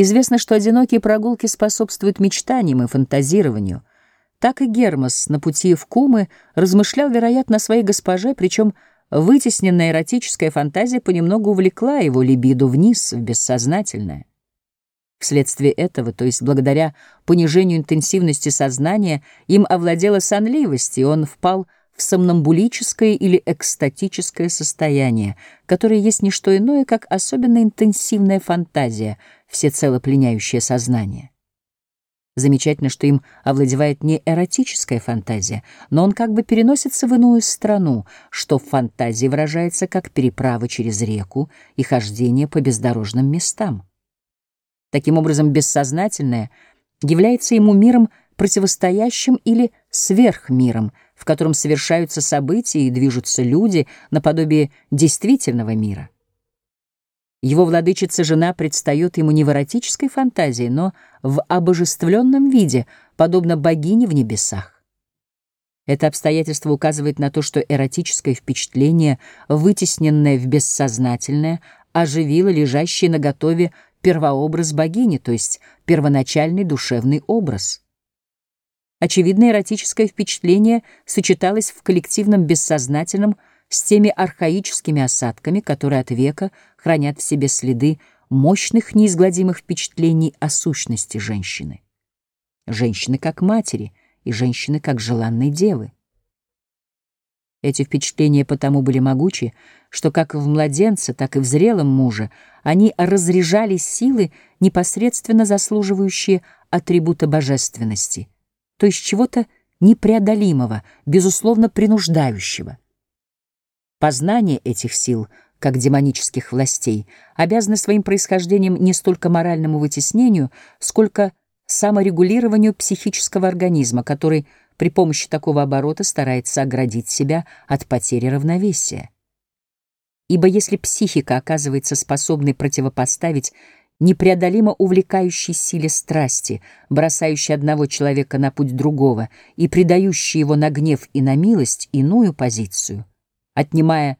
Известно, что одинокие прогулки способствуют мечтаниям и фантазированию. Так и Гермос на пути в Кумы размышлял, вероятно, о своей госпоже, причем вытесненная эротическая фантазия понемногу увлекла его либидо вниз, в бессознательное. Вследствие этого, то есть благодаря понижению интенсивности сознания, им овладела сонливость, и он впал в сомнамбулическое или экстатическое состояние, которое есть не что иное, как особенно интенсивная фантазия, всецело пленяющая сознание. Замечательно, что им овладевает не эротическая фантазия, но он как бы переносится в иную страну, что в фантазии выражается как переправа через реку и хождение по бездорожным местам. Таким образом, бессознательное является ему миром противостоящим или сверхмиром, в котором совершаются события и движутся люди наподобие действительного мира. Его владычица-жена предстает ему не в эротической фантазии, но в обожествленном виде, подобно богине в небесах. Это обстоятельство указывает на то, что эротическое впечатление, вытесненное в бессознательное, оживило лежащий на готове первообраз богини, то есть первоначальный душевный образ. Очевидно, эротическое впечатление сочеталось в коллективном бессознательном с теми архаическими осадками, которые от века хранят в себе следы мощных неизгладимых впечатлений о сущности женщины. Женщины как матери и женщины как желанной девы. Эти впечатления потому были могучи, что как в младенце, так и в зрелом муже они разряжали силы, непосредственно заслуживающие атрибута божественности, то есть чего-то непреодолимого, безусловно принуждающего. Познание этих сил, как демонических властей, обязано своим происхождением не столько моральному вытеснению, сколько саморегулированию психического организма, который при помощи такого оборота старается оградить себя от потери равновесия. Ибо если психика оказывается способной противопоставить непреодолимо увлекающей силе страсти, бросающей одного человека на путь другого и предающей его на гнев и на милость иную позицию, отнимая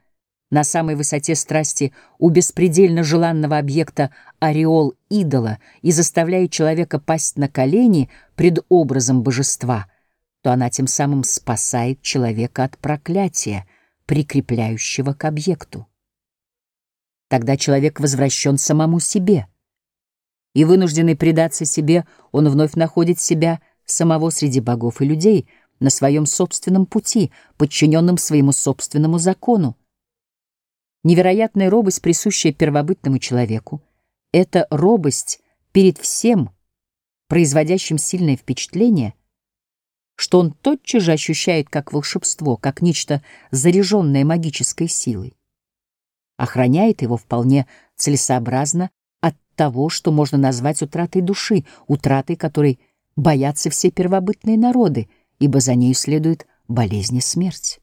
на самой высоте страсти у беспредельно желанного объекта ореол идола и заставляя человека пасть на колени пред образом божества — то она тем самым спасает человека от проклятия, прикрепляющего к объекту. Тогда человек возвращен самому себе, и, вынужденный предаться себе, он вновь находит себя самого среди богов и людей на своем собственном пути, подчиненном своему собственному закону. Невероятная робость, присущая первобытному человеку, это робость перед всем, производящим сильное впечатление, что он тотчас же ощущает как волшебство, как нечто заряженное магической силой. Охраняет его вполне целесообразно от того, что можно назвать утратой души, утратой которой боятся все первобытные народы, ибо за нею следует болезнь и смерть.